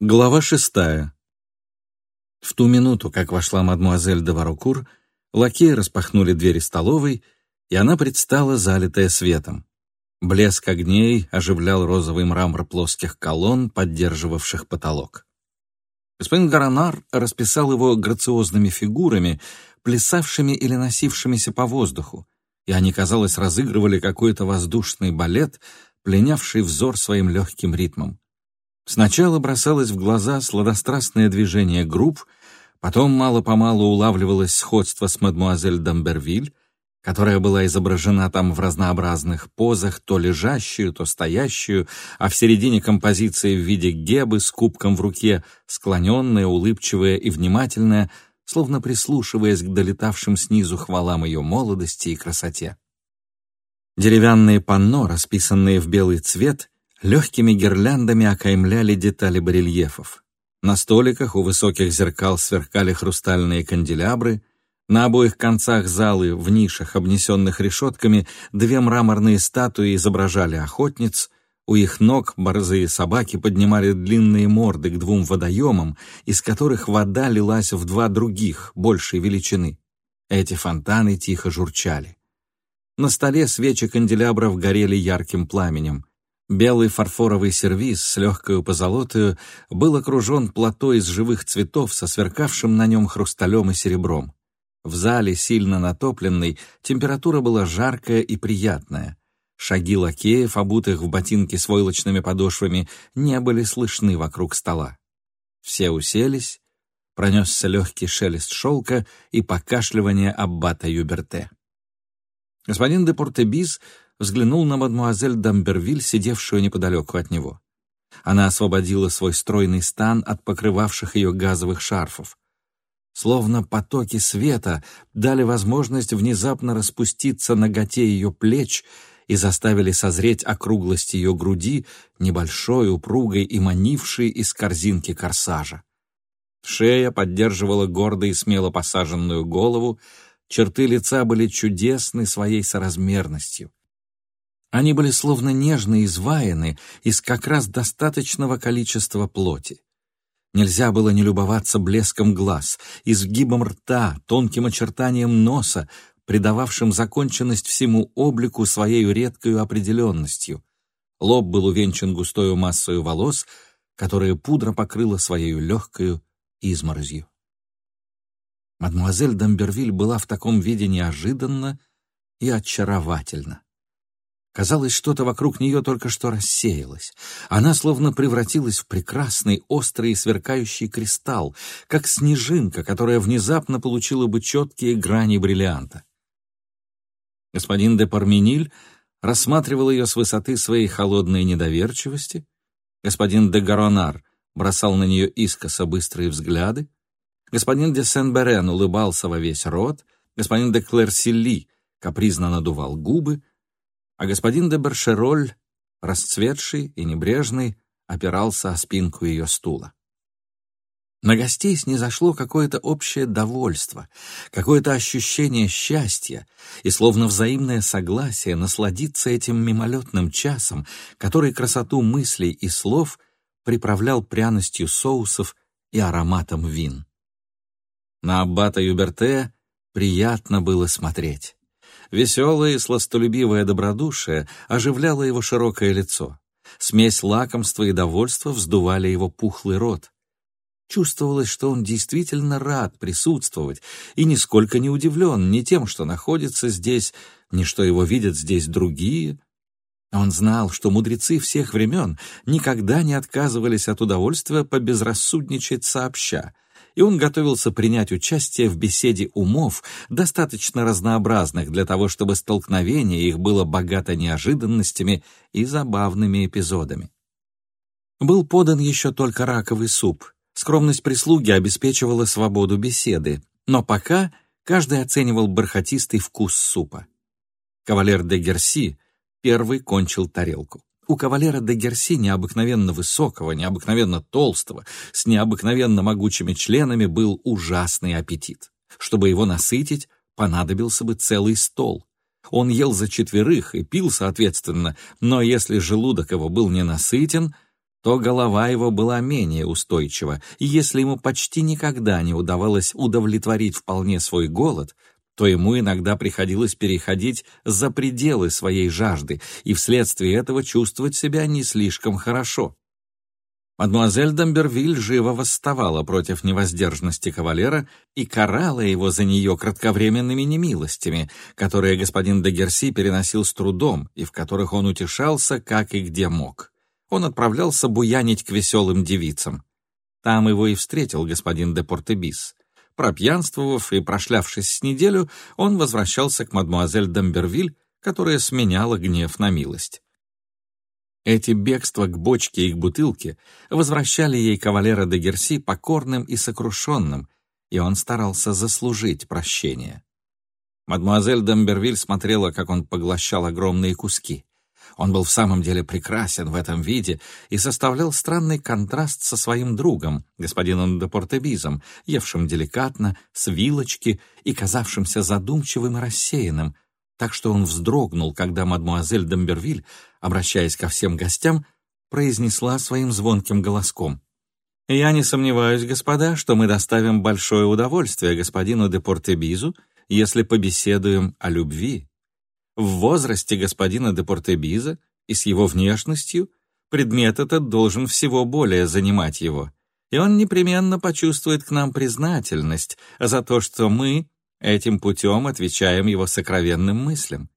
Глава шестая. В ту минуту, как вошла мадмуазель де Варукур, лакеи распахнули двери столовой, и она предстала, залитая светом. Блеск огней оживлял розовый мрамор плоских колонн, поддерживавших потолок. Господин Гаранар расписал его грациозными фигурами, плясавшими или носившимися по воздуху, и они, казалось, разыгрывали какой-то воздушный балет, пленявший взор своим легким ритмом. Сначала бросалось в глаза сладострастное движение групп, потом мало-помалу улавливалось сходство с мадмуазель Дамбервиль, которая была изображена там в разнообразных позах, то лежащую, то стоящую, а в середине композиции в виде гебы с кубком в руке, склоненная, улыбчивая и внимательная, словно прислушиваясь к долетавшим снизу хвалам ее молодости и красоте. Деревянные панно, расписанные в белый цвет, легкими гирляндами окаймляли детали барельефов. На столиках у высоких зеркал сверкали хрустальные канделябры, на обоих концах залы, в нишах, обнесенных решетками, две мраморные статуи изображали охотниц, у их ног борзые собаки поднимали длинные морды к двум водоемам, из которых вода лилась в два других, большей величины. Эти фонтаны тихо журчали. На столе свечи канделябров горели ярким пламенем. Белый фарфоровый сервиз с легкою позолотою был окружен плато из живых цветов со сверкавшим на нем хрусталем и серебром. В зале, сильно натопленной, температура была жаркая и приятная. Шаги лакеев, обутых в ботинки с войлочными подошвами, не были слышны вокруг стола. Все уселись, пронесся легкий шелест шелка и покашливание аббата Юберте. Господин де Портебиз взглянул на мадмуазель Дамбервиль, сидевшую неподалеку от него. Она освободила свой стройный стан от покрывавших ее газовых шарфов. Словно потоки света дали возможность внезапно распуститься ноготе ее плеч и заставили созреть округлость ее груди, небольшой, упругой и манившей из корзинки корсажа. Шея поддерживала гордо и смело посаженную голову, черты лица были чудесны своей соразмерностью. Они были словно нежно изваяны из как раз достаточного количества плоти. Нельзя было не любоваться блеском глаз, изгибом рта, тонким очертанием носа, придававшим законченность всему облику своей редкою определенностью. Лоб был увенчан густою массою волос, которая пудра покрыла своей легкою изморозью. Мадемуазель Дамбервиль была в таком виде неожиданно и очаровательна. Казалось, что-то вокруг нее только что рассеялось. Она словно превратилась в прекрасный, острый и сверкающий кристалл, как снежинка, которая внезапно получила бы четкие грани бриллианта. Господин де Пармениль рассматривал ее с высоты своей холодной недоверчивости. Господин де Гаронар бросал на нее искоса быстрые взгляды. Господин де Сен-Берен улыбался во весь рот. Господин де Клерсилли капризно надувал губы, а господин де Бершероль, расцветший и небрежный, опирался о спинку ее стула. На гостей снизошло какое-то общее довольство, какое-то ощущение счастья и словно взаимное согласие насладиться этим мимолетным часом, который красоту мыслей и слов приправлял пряностью соусов и ароматом вин. На аббата Юберте приятно было смотреть. Веселое и сластолюбивое добродушие оживляло его широкое лицо. Смесь лакомства и довольства вздували его пухлый рот. Чувствовалось, что он действительно рад присутствовать и нисколько не удивлен ни тем, что находится здесь, ни что его видят здесь другие. Он знал, что мудрецы всех времен никогда не отказывались от удовольствия побезрассудничать сообща — и он готовился принять участие в беседе умов, достаточно разнообразных для того, чтобы столкновение их было богато неожиданностями и забавными эпизодами. Был подан еще только раковый суп. Скромность прислуги обеспечивала свободу беседы, но пока каждый оценивал бархатистый вкус супа. Кавалер де Герси первый кончил тарелку. У кавалера де Герси, необыкновенно высокого, необыкновенно толстого, с необыкновенно могучими членами, был ужасный аппетит. Чтобы его насытить, понадобился бы целый стол. Он ел за четверых и пил соответственно, но если желудок его был ненасытен, то голова его была менее устойчива, и если ему почти никогда не удавалось удовлетворить вполне свой голод, то ему иногда приходилось переходить за пределы своей жажды и вследствие этого чувствовать себя не слишком хорошо. Мадемуазель Дамбервиль живо восставала против невоздержанности кавалера и карала его за нее кратковременными немилостями, которые господин де Герси переносил с трудом и в которых он утешался, как и где мог. Он отправлялся буянить к веселым девицам. Там его и встретил господин де Портебис. Пропьянствовав и прошлявшись с неделю, он возвращался к мадемуазель Дамбервиль, которая сменяла гнев на милость. Эти бегства к бочке и к бутылке возвращали ей кавалера де Герси покорным и сокрушенным, и он старался заслужить прощение. Мадмуазель Дамбервиль смотрела, как он поглощал огромные куски. Он был в самом деле прекрасен в этом виде и составлял странный контраст со своим другом, господином де Портебизом, евшим деликатно, с вилочки и казавшимся задумчивым и рассеянным, так что он вздрогнул, когда мадмуазель Дамбервиль, обращаясь ко всем гостям, произнесла своим звонким голоском. «Я не сомневаюсь, господа, что мы доставим большое удовольствие господину де Портебизу, если побеседуем о любви. В возрасте господина де Портебиза и с его внешностью предмет этот должен всего более занимать его, и он непременно почувствует к нам признательность за то, что мы Этим путем отвечаем его сокровенным мыслям.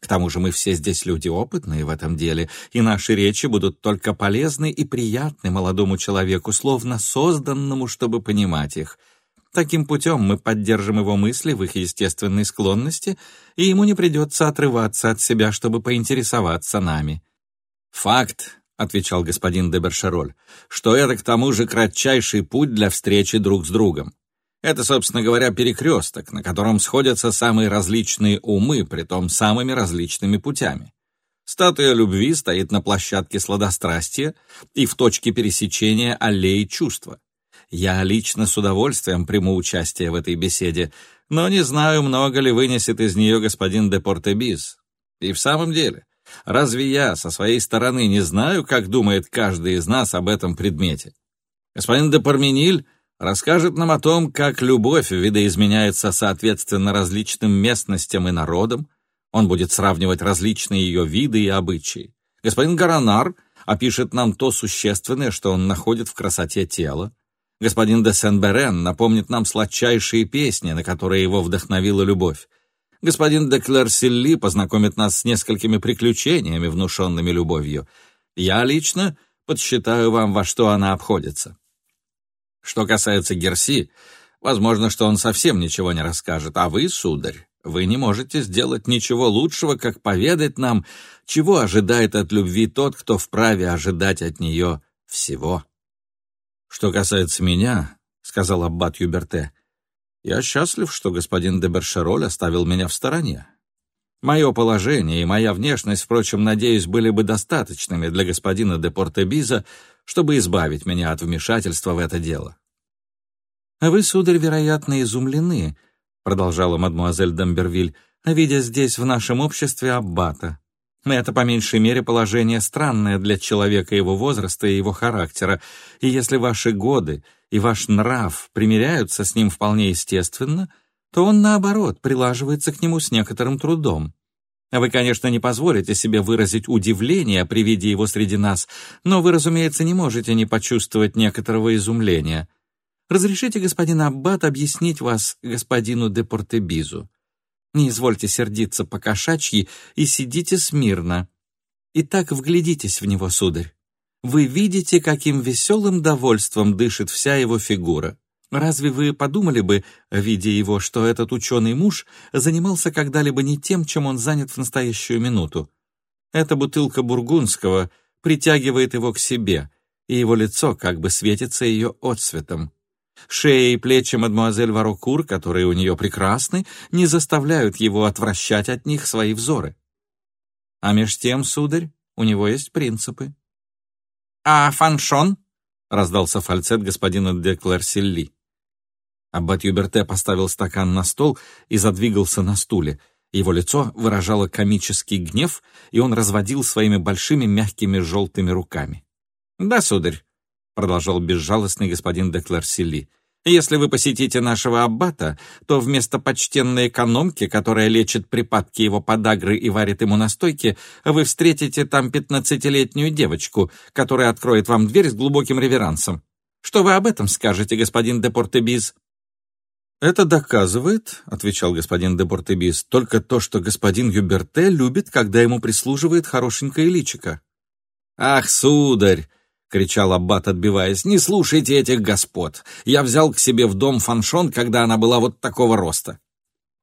К тому же мы все здесь люди опытные в этом деле, и наши речи будут только полезны и приятны молодому человеку, словно созданному, чтобы понимать их. Таким путем мы поддержим его мысли в их естественной склонности, и ему не придется отрываться от себя, чтобы поинтересоваться нами. «Факт», — отвечал господин де Бершероль, «что это к тому же кратчайший путь для встречи друг с другом. Это, собственно говоря, перекресток, на котором сходятся самые различные умы, притом самыми различными путями. Статуя любви стоит на площадке сладострастия и в точке пересечения аллеи чувства. Я лично с удовольствием приму участие в этой беседе, но не знаю, много ли вынесет из нее господин де Портебиз. И в самом деле, разве я со своей стороны не знаю, как думает каждый из нас об этом предмете? Господин де Пармениль расскажет нам о том, как любовь видоизменяется соответственно различным местностям и народам. Он будет сравнивать различные ее виды и обычаи. Господин Гаранар опишет нам то существенное, что он находит в красоте тела. Господин де Сен-Берен напомнит нам сладчайшие песни, на которые его вдохновила любовь. Господин де Клерсилли познакомит нас с несколькими приключениями, внушенными любовью. Я лично подсчитаю вам, во что она обходится. Что касается Герси, возможно, что он совсем ничего не расскажет, а вы, сударь, вы не можете сделать ничего лучшего, как поведать нам, чего ожидает от любви тот, кто вправе ожидать от нее всего. Что касается меня, — сказал аббат Юберте, — я счастлив, что господин де Бершероль оставил меня в стороне. Мое положение и моя внешность, впрочем, надеюсь, были бы достаточными для господина де Портебиза, чтобы избавить меня от вмешательства в это дело. «А вы, сударь, вероятно, изумлены», — продолжала мадмуазель Дамбервиль, «видя здесь в нашем обществе аббата. Это, по меньшей мере, положение странное для человека его возраста и его характера, и если ваши годы и ваш нрав примиряются с ним вполне естественно, то он, наоборот, прилаживается к нему с некоторым трудом. Вы, конечно, не позволите себе выразить удивление при виде его среди нас, но вы, разумеется, не можете не почувствовать некоторого изумления. Разрешите, господин Аббат, объяснить вас господину де Портебизу. Не извольте сердиться по кошачьи и сидите смирно. Итак, вглядитесь в него, сударь. Вы видите, каким веселым довольством дышит вся его фигура. Разве вы подумали бы, видя его, что этот ученый муж занимался когда-либо не тем, чем он занят в настоящую минуту? Эта бутылка бургундского притягивает его к себе, и его лицо как бы светится ее отсветом. Шея и плечи мадемуазель Варокур, которые у нее прекрасны, не заставляют его отвращать от них свои взоры. А меж тем, сударь, у него есть принципы. «А фаншон?» — раздался фальцет господина де Клерсилли. Аббат Юберте поставил стакан на стол и задвигался на стуле. Его лицо выражало комический гнев, и он разводил своими большими мягкими желтыми руками. «Да, сударь», — продолжал безжалостный господин де Клерсили, «если вы посетите нашего аббата, то вместо почтенной экономки, которая лечит припадки его подагры и варит ему настойки, вы встретите там пятнадцатилетнюю девочку, которая откроет вам дверь с глубоким реверансом. Что вы об этом скажете, господин де Портебиз?» «Это доказывает, — отвечал господин де Портебис, — только то, что господин Юберте любит, когда ему прислуживает хорошенькое личико». «Ах, сударь!» — кричал Аббат, отбиваясь. «Не слушайте этих господ. Я взял к себе в дом фаншон, когда она была вот такого роста».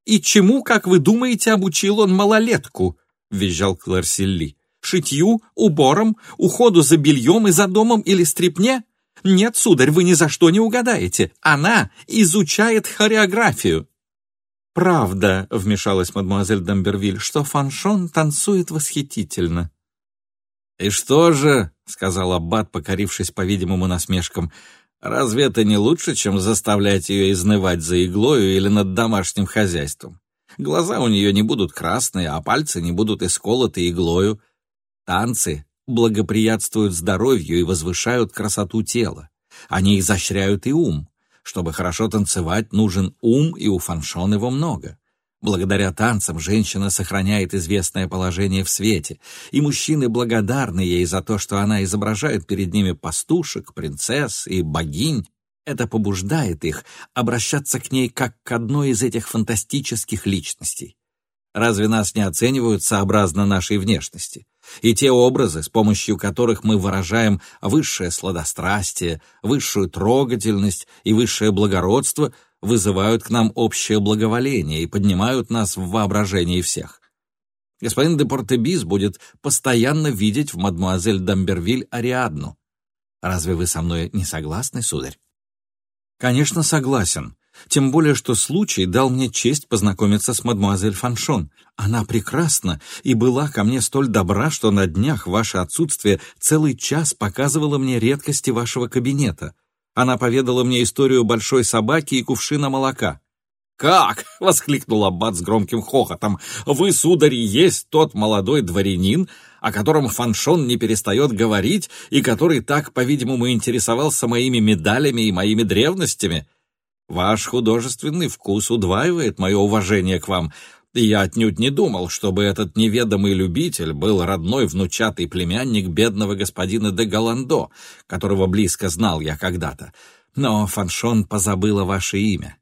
«И чему, как вы думаете, обучил он малолетку?» — визжал Кларсилли. «Шитью, убором, уходу за бельем и за домом или стрипне? Нет, сударь, вы ни за что не угадаете. Она изучает хореографию». «Правда», — вмешалась мадемуазель Дамбервиль, «что фаншон танцует восхитительно». «И что же?» — сказал Аббат, покорившись, по-видимому, насмешкам. «Разве это не лучше, чем заставлять ее изнывать за иглою или над домашним хозяйством? Глаза у нее не будут красные, а пальцы не будут исколоты иглою. Танцы благоприятствуют здоровью и возвышают красоту тела. Они изощряют и ум. Чтобы хорошо танцевать, нужен ум, и у фаншон его много. Благодаря танцам женщина сохраняет известное положение в свете, и мужчины благодарны ей за то, что она изображает перед ними пастушек, принцесс и богинь. Это побуждает их обращаться к ней как к одной из этих фантастических личностей. Разве нас не оценивают сообразно нашей внешности? И те образы, с помощью которых мы выражаем высшее сладострастие, высшую трогательность и высшее благородство, вызывают к нам общее благоволение и поднимают нас в воображении всех. Господин де Портебис будет постоянно видеть в мадмуазель Дамбервиль Ариадну. Разве вы со мной не согласны, сударь? Конечно, согласен. Тем более, что случай дал мне честь познакомиться с мадемуазель Фаншон. Она прекрасна и была ко мне столь добра, что на днях ваше отсутствие целый час показывала мне редкости вашего кабинета. Она поведала мне историю большой собаки и кувшина молока. «Как?» — воскликнул Аббат с громким хохотом. «Вы, сударь, есть тот молодой дворянин, о котором Фаншон не перестает говорить и который так, по-видимому, интересовался моими медалями и моими древностями. Ваш художественный вкус удваивает мое уважение к вам, и я отнюдь не думал, чтобы этот неведомый любитель был родной внучатый племянник бедного господина де Голландо, которого близко знал я когда-то. Но Фаншон позабыла ваше имя.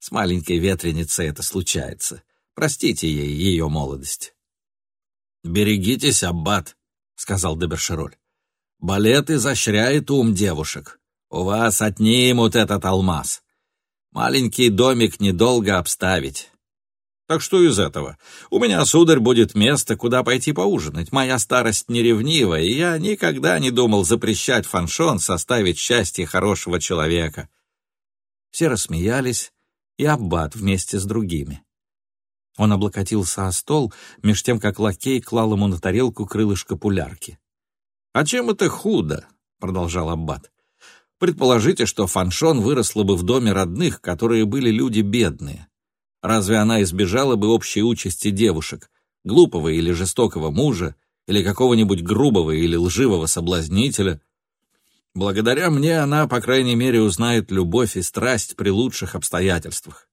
С маленькой ветреницей это случается. Простите ей ее молодость. «Берегитесь, аббат», — сказал Дебершероль. «Балет изощряет ум девушек. У вас отнимут этот алмаз. Маленький домик недолго обставить. Так что из этого? У меня, сударь, будет место, куда пойти поужинать. Моя старость неревнива, и я никогда не думал запрещать фаншон составить счастье хорошего человека. Все рассмеялись, и Аббат вместе с другими. Он облокотился о стол, меж тем, как лакей клал ему на тарелку крылышко пулярки. «А чем это худо?» — продолжал Аббат. Предположите, что Фаншон выросла бы в доме родных, которые были люди бедные. Разве она избежала бы общей участи девушек, глупого или жестокого мужа, или какого-нибудь грубого или лживого соблазнителя? Благодаря мне она, по крайней мере, узнает любовь и страсть при лучших обстоятельствах.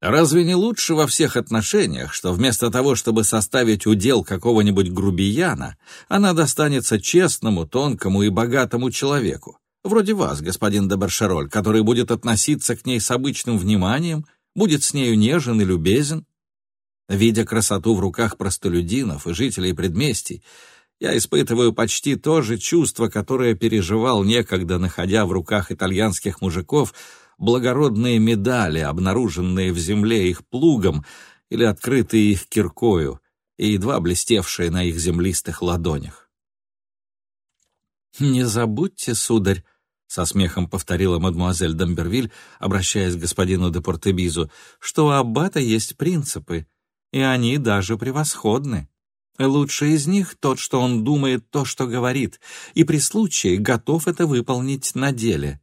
Разве не лучше во всех отношениях, что вместо того, чтобы составить удел какого-нибудь грубияна, она достанется честному, тонкому и богатому человеку, Вроде вас, господин Дебершероль, который будет относиться к ней с обычным вниманием, будет с нею нежен и любезен. Видя красоту в руках простолюдинов и жителей предместий, я испытываю почти то же чувство, которое переживал некогда, находя в руках итальянских мужиков благородные медали, обнаруженные в земле их плугом или открытые их киркою, и едва блестевшие на их землистых ладонях. «Не забудьте, сударь», со смехом повторила мадемуазель Дамбервиль, обращаясь к господину де Портебизу, что у аббата есть принципы, и они даже превосходны. Лучший из них тот, что он думает то, что говорит, и при случае готов это выполнить на деле.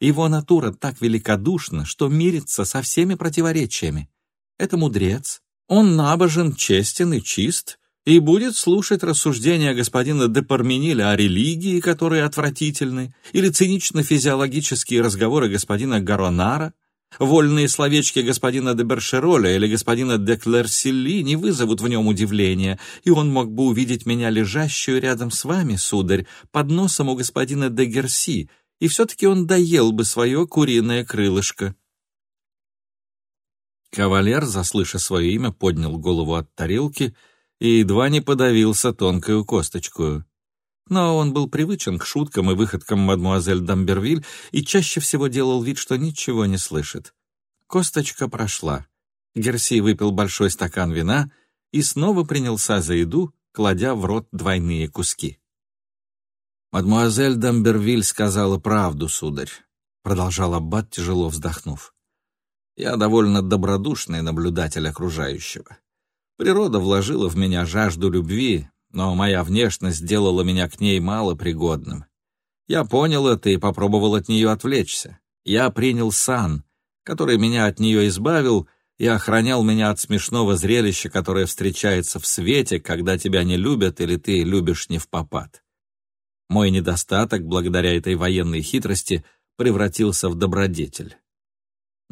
Его натура так великодушна, что мирится со всеми противоречиями. Это мудрец, он набожен, честен и чист, и будет слушать рассуждения господина де Пармениля о религии, которые отвратительны, или цинично-физиологические разговоры господина Гаронара, вольные словечки господина де Бершероля или господина де Клерсилли не вызовут в нем удивления, и он мог бы увидеть меня лежащую рядом с вами, сударь, под носом у господина де Герси, и все-таки он доел бы свое куриное крылышко. Кавалер, заслыша свое имя, поднял голову от тарелки — и едва не подавился тонкую косточку. Но он был привычен к шуткам и выходкам мадмуазель Дамбервиль и чаще всего делал вид, что ничего не слышит. Косточка прошла. Герси выпил большой стакан вина и снова принялся за еду, кладя в рот двойные куски. «Мадмуазель Дамбервиль сказала правду, сударь», — продолжал Аббат, тяжело вздохнув. «Я довольно добродушный наблюдатель окружающего. Природа вложила в меня жажду любви, но моя внешность сделала меня к ней малопригодным. Я понял это и попробовал от нее отвлечься. Я принял сан, который меня от нее избавил и охранял меня от смешного зрелища, которое встречается в свете, когда тебя не любят или ты любишь не в попад. Мой недостаток, благодаря этой военной хитрости, превратился в добродетель.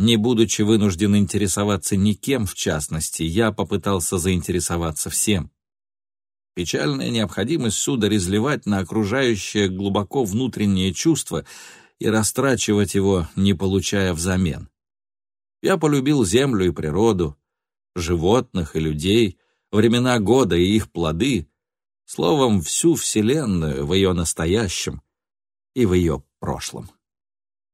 Не будучи вынужден интересоваться никем в частности, я попытался заинтересоваться всем. Печальная необходимость сударь изливать на окружающее глубоко внутреннее чувство и растрачивать его, не получая взамен. Я полюбил землю и природу, животных и людей, времена года и их плоды, словом, всю Вселенную в ее настоящем и в ее прошлом.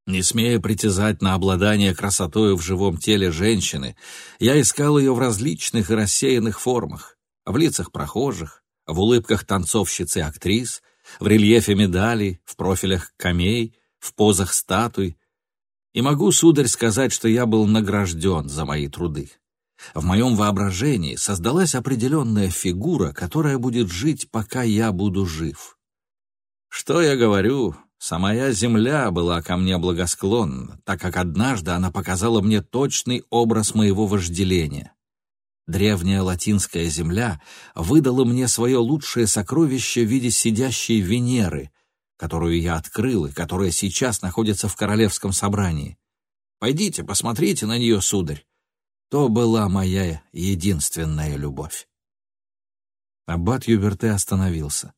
Не смея притязать на обладание красотою в живом теле женщины, я искал ее в различных и рассеянных формах, в лицах прохожих, в улыбках танцовщиц и актрис, в рельефе медалей, в профилях камей, в позах статуй. И могу, сударь, сказать, что я был награжден за мои труды. В моем воображении создалась определенная фигура, которая будет жить, пока я буду жив. Что я говорю, Самая земля была ко мне благосклонна, так как однажды она показала мне точный образ моего вожделения. Древняя латинская земля выдала мне свое лучшее сокровище в виде сидящей Венеры, которую я открыл и которая сейчас находится в королевском собрании. Пойдите, посмотрите на нее, сударь. То была моя единственная любовь. Аббат Юберте остановился.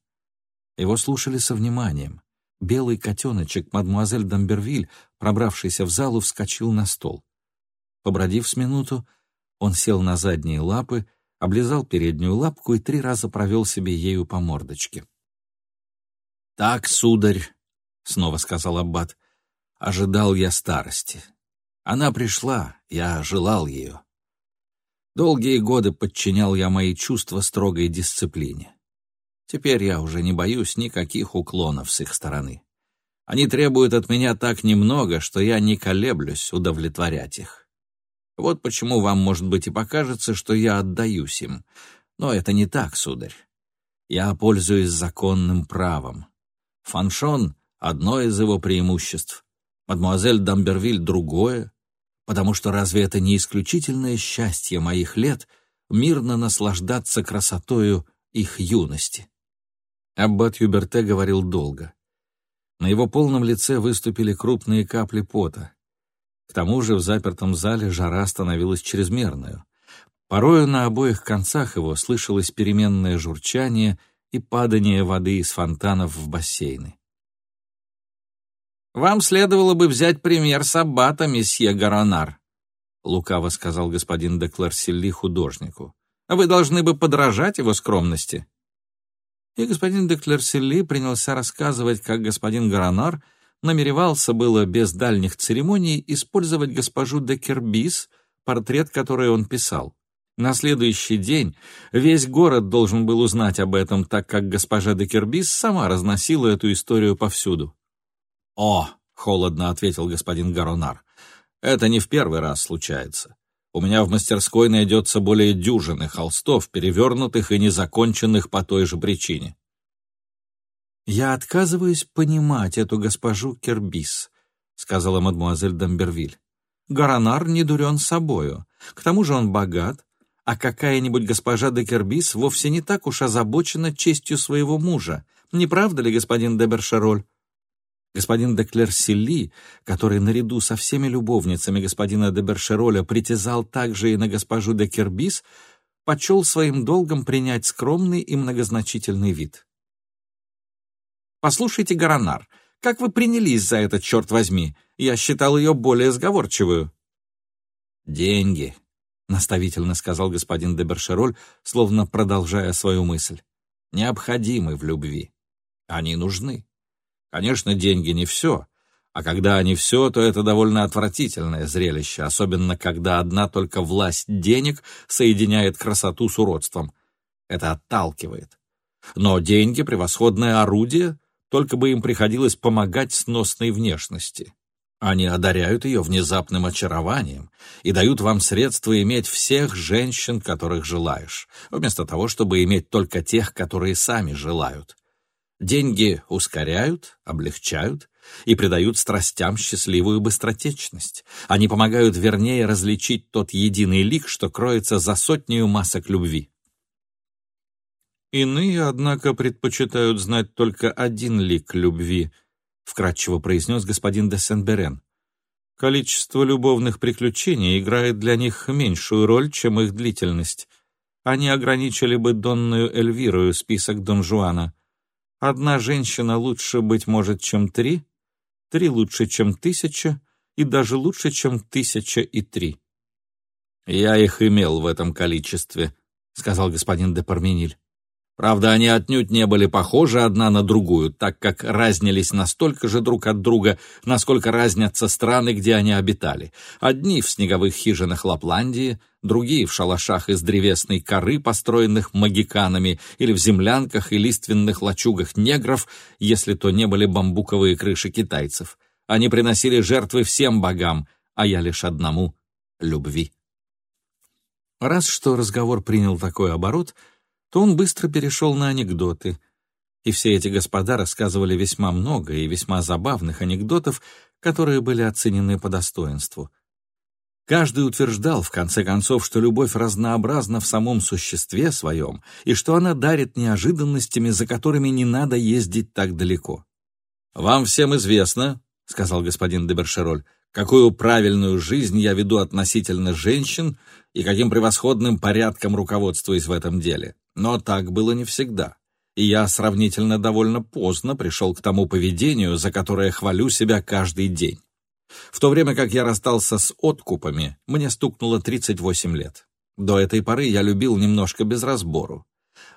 Его слушали со вниманием. Белый котеночек, мадмуазель Дамбервиль, пробравшийся в залу, вскочил на стол. Побродив с минуту, он сел на задние лапы, облизал переднюю лапку и три раза провел себе ею по мордочке. «Так, сударь», — снова сказал Аббат, — «ожидал я старости. Она пришла, я желал ее. Долгие годы подчинял я мои чувства строгой дисциплине. Теперь я уже не боюсь никаких уклонов с их стороны. Они требуют от меня так немного, что я не колеблюсь удовлетворять их. Вот почему вам, может быть, и покажется, что я отдаюсь им. Но это не так, сударь. Я пользуюсь законным правом. Фаншон — одно из его преимуществ, мадемуазель Дамбервиль — другое, потому что разве это не исключительное счастье моих лет мирно наслаждаться красотою их юности? Аббат Юберте говорил долго. На его полном лице выступили крупные капли пота. К тому же в запертом зале жара становилась чрезмерной. Порою на обоих концах его слышалось переменное журчание и падание воды из фонтанов в бассейны. «Вам следовало бы взять пример с аббата, месье Гаронар», — лукаво сказал господин де Кларсилли художнику. «Вы должны бы подражать его скромности» и господин де Клерселли принялся рассказывать, как господин Гранар намеревался было без дальних церемоний использовать госпожу де Кербис, портрет который он писал. На следующий день весь город должен был узнать об этом, так как госпожа де Кербис сама разносила эту историю повсюду. «О!» — холодно ответил господин Гаронар. «Это не в первый раз случается. У меня в мастерской найдется более дюжины холстов, перевернутых и незаконченных по той же причине. «Я отказываюсь понимать эту госпожу Кербис», — сказала мадмуазель Дамбервиль. «Гаронар не дурен собою. К тому же он богат, а какая-нибудь госпожа де Кербис вовсе не так уж озабочена честью своего мужа. Не правда ли, господин де Бершероль? Господин де Клерсилли, который наряду со всеми любовницами господина де Бершероля притязал также и на госпожу де Кербис, почел своим долгом принять скромный и многозначительный вид. «Послушайте, Гаранар, как вы принялись за это, черт возьми? Я считал ее более сговорчивую». «Деньги», — наставительно сказал господин де Бершероль, словно продолжая свою мысль, — «необходимы в любви. Они нужны. Конечно, деньги не все, а когда они все, то это довольно отвратительное зрелище, особенно когда одна только власть денег соединяет красоту с уродством. Это отталкивает. Но деньги — превосходное орудие, только бы им приходилось помогать сносной внешности. Они одаряют ее внезапным очарованием и дают вам средства иметь всех женщин, которых желаешь, вместо того, чтобы иметь только тех, которые сами желают. Деньги ускоряют, облегчают и придают страстям счастливую быстротечность. Они помогают вернее различить тот единый лик, что кроется за сотню масок любви. «Иные, однако, предпочитают знать только один лик любви», — вкратчиво произнес господин де Сен-Берен. «Количество любовных приключений играет для них меньшую роль, чем их длительность. Они ограничили бы Донную Эльвирою список Дон Жуана. Одна женщина лучше, быть может, чем три, три лучше, чем тысяча, и даже лучше, чем тысяча и три». «Я их имел в этом количестве», — сказал господин де Пармениль. Правда, они отнюдь не были похожи одна на другую, так как разнились настолько же друг от друга, насколько разнятся страны, где они обитали. Одни в снеговых хижинах Лапландии, другие в шалашах из древесной коры, построенных магиканами, или в землянках и лиственных лачугах негров, если то не были бамбуковые крыши китайцев. Они приносили жертвы всем богам, а я лишь одному — любви. Раз что разговор принял такой оборот — то он быстро перешел на анекдоты. И все эти господа рассказывали весьма много и весьма забавных анекдотов, которые были оценены по достоинству. Каждый утверждал, в конце концов, что любовь разнообразна в самом существе своем и что она дарит неожиданностями, за которыми не надо ездить так далеко. «Вам всем известно, — сказал господин де Бершероль, — какую правильную жизнь я веду относительно женщин и каким превосходным порядком руководствуюсь в этом деле. Но так было не всегда. И я сравнительно довольно поздно пришел к тому поведению, за которое хвалю себя каждый день. В то время как я расстался с откупами, мне стукнуло 38 лет. До этой поры я любил немножко без разбору.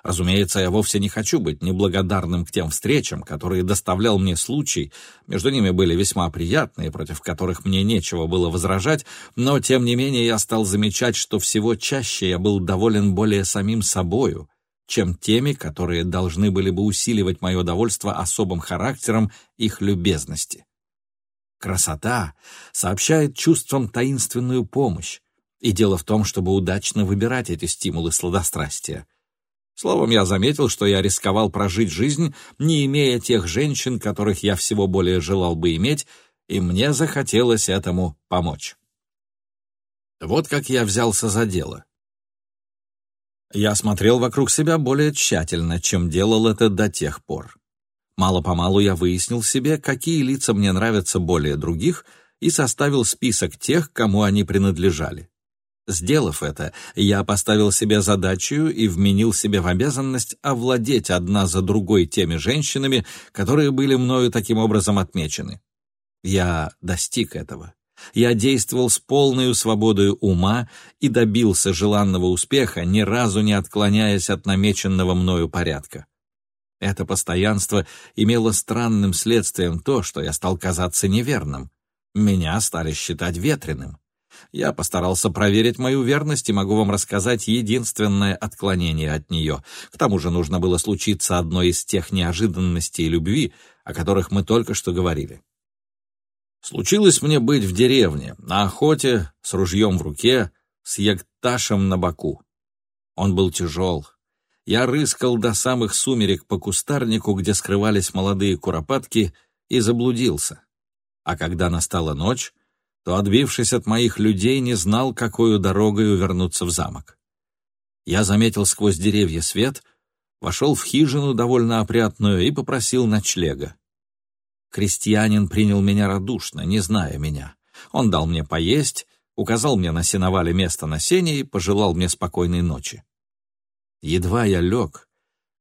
Разумеется, я вовсе не хочу быть неблагодарным к тем встречам, которые доставлял мне случай, между ними были весьма приятные, против которых мне нечего было возражать, но, тем не менее, я стал замечать, что всего чаще я был доволен более самим собою, чем теми, которые должны были бы усиливать мое довольство особым характером их любезности. Красота сообщает чувствам таинственную помощь, и дело в том, чтобы удачно выбирать эти стимулы сладострастия. Словом, я заметил, что я рисковал прожить жизнь, не имея тех женщин, которых я всего более желал бы иметь, и мне захотелось этому помочь. Вот как я взялся за дело. Я смотрел вокруг себя более тщательно, чем делал это до тех пор. Мало-помалу я выяснил себе, какие лица мне нравятся более других, и составил список тех, кому они принадлежали. Сделав это, я поставил себе задачу и вменил себе в обязанность овладеть одна за другой теми женщинами, которые были мною таким образом отмечены. Я достиг этого. Я действовал с полной свободой ума и добился желанного успеха, ни разу не отклоняясь от намеченного мною порядка. Это постоянство имело странным следствием то, что я стал казаться неверным. Меня стали считать ветреным. Я постарался проверить мою верность и могу вам рассказать единственное отклонение от нее. К тому же нужно было случиться одной из тех неожиданностей любви, о которых мы только что говорили. Случилось мне быть в деревне, на охоте, с ружьем в руке, с ягташем на боку. Он был тяжел. Я рыскал до самых сумерек по кустарнику, где скрывались молодые куропатки, и заблудился. А когда настала ночь, то, отбившись от моих людей, не знал, какую дорогой вернуться в замок. Я заметил сквозь деревья свет, вошел в хижину довольно опрятную и попросил ночлега. Крестьянин принял меня радушно, не зная меня. Он дал мне поесть, указал мне на сеновале место на сене и пожелал мне спокойной ночи. Едва я лег,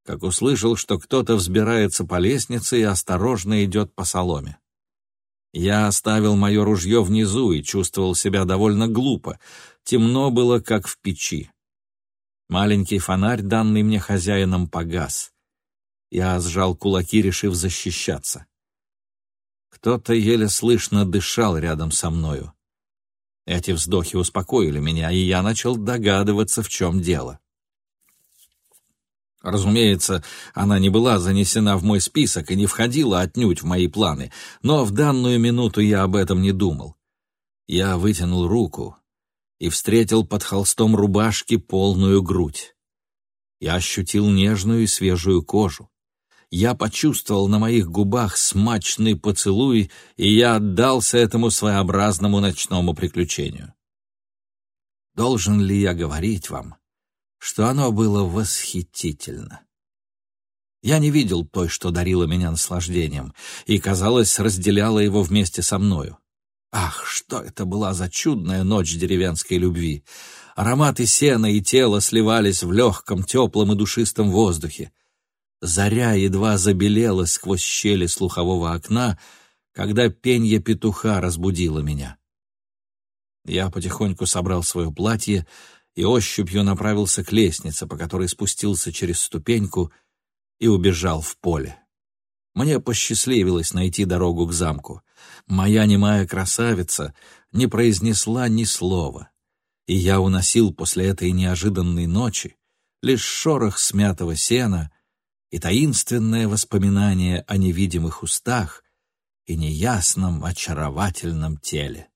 как услышал, что кто-то взбирается по лестнице и осторожно идет по соломе. Я оставил мое ружье внизу и чувствовал себя довольно глупо. Темно было, как в печи. Маленький фонарь, данный мне хозяином, погас. Я сжал кулаки, решив защищаться. Кто-то еле слышно дышал рядом со мною. Эти вздохи успокоили меня, и я начал догадываться, в чем дело. Разумеется, она не была занесена в мой список и не входила отнюдь в мои планы, но в данную минуту я об этом не думал. Я вытянул руку и встретил под холстом рубашки полную грудь. Я ощутил нежную и свежую кожу. Я почувствовал на моих губах смачный поцелуй, и я отдался этому своеобразному ночному приключению. Должен ли я говорить вам, что оно было восхитительно. Я не видел той, что дарила меня наслаждением, и, казалось, разделяла его вместе со мною. Ах, что это была за чудная ночь деревенской любви! Ароматы сена и тела сливались в легком, теплом и душистом воздухе. Заря едва забелела сквозь щели слухового окна, когда пенье петуха разбудило меня. Я потихоньку собрал свое платье и ощупью направился к лестнице, по которой спустился через ступеньку и убежал в поле. Мне посчастливилось найти дорогу к замку. Моя немая красавица не произнесла ни слова, и я уносил после этой неожиданной ночи лишь шорох смятого сена и таинственное воспоминание о невидимых устах и неясном очаровательном теле.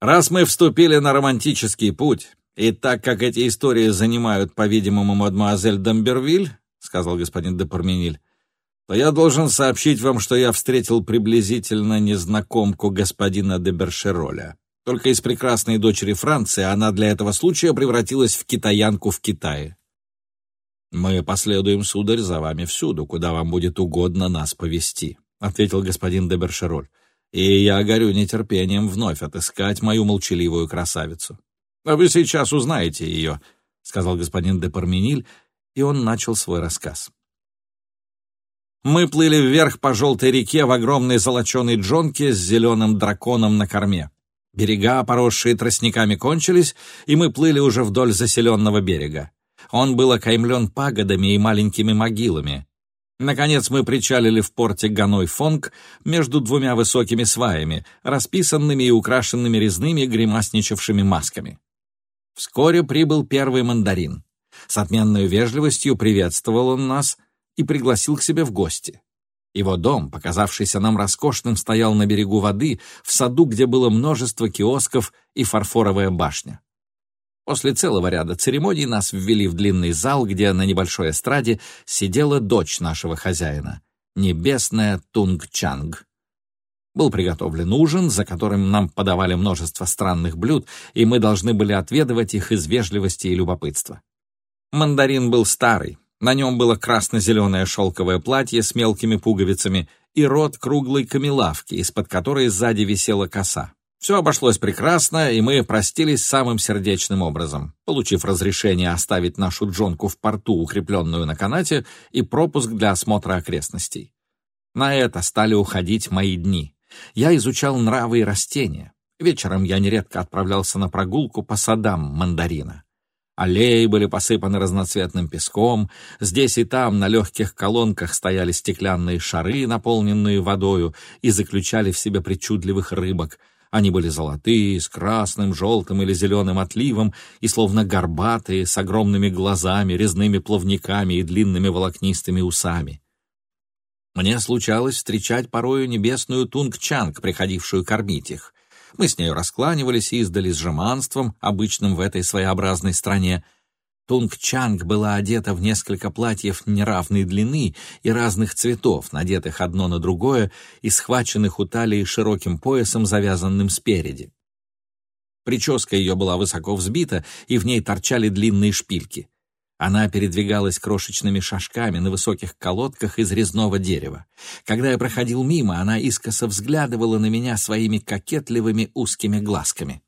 Раз мы вступили на романтический путь, и так как эти истории занимают, по-видимому, мадемуазель Дамбервиль, сказал господин де Пармениль, то я должен сообщить вам, что я встретил приблизительно незнакомку господина де Бершероля. Только из прекрасной дочери Франции она для этого случая превратилась в китаянку в Китае. «Мы последуем, сударь, за вами всюду, куда вам будет угодно нас повести», — ответил господин де Бершероль. «И я горю нетерпением вновь отыскать мою молчаливую красавицу». «А вы сейчас узнаете ее», — сказал господин де Пармениль, и он начал свой рассказ. Мы плыли вверх по желтой реке в огромной золоченой джонке с зеленым драконом на корме. Берега, поросшие тростниками, кончились, и мы плыли уже вдоль заселенного берега. Он был окаймлен пагодами и маленькими могилами. Наконец мы причалили в порте Ганой-Фонг между двумя высокими сваями, расписанными и украшенными резными гримасничавшими масками. Вскоре прибыл первый мандарин. С отменной вежливостью приветствовал он нас и пригласил к себе в гости. Его дом, показавшийся нам роскошным, стоял на берегу воды, в саду, где было множество киосков и фарфоровая башня. После целого ряда церемоний нас ввели в длинный зал, где на небольшой эстраде сидела дочь нашего хозяина, небесная Тунг-Чанг. Был приготовлен ужин, за которым нам подавали множество странных блюд, и мы должны были отведывать их из вежливости и любопытства. Мандарин был старый, на нем было красно-зеленое шелковое платье с мелкими пуговицами и рот круглой камелавки, из-под которой сзади висела коса. Все обошлось прекрасно, и мы простились самым сердечным образом, получив разрешение оставить нашу джонку в порту, укрепленную на канате, и пропуск для осмотра окрестностей. На это стали уходить мои дни. Я изучал нравы и растения. Вечером я нередко отправлялся на прогулку по садам мандарина. Аллеи были посыпаны разноцветным песком, здесь и там на легких колонках стояли стеклянные шары, наполненные водою, и заключали в себе причудливых рыбок. Они были золотые, с красным, желтым или зеленым отливом, и словно горбатые, с огромными глазами, резными плавниками и длинными волокнистыми усами. Мне случалось встречать порою небесную Тунг-Чанг, приходившую кормить их. Мы с нею раскланивались и издали с жеманством, обычным в этой своеобразной стране. Тунг-Чанг была одета в несколько платьев неравной длины и разных цветов, надетых одно на другое и схваченных у талии широким поясом, завязанным спереди. Прическа ее была высоко взбита, и в ней торчали длинные шпильки. Она передвигалась крошечными шажками на высоких колодках из резного дерева. Когда я проходил мимо, она искоса взглядывала на меня своими кокетливыми узкими глазками.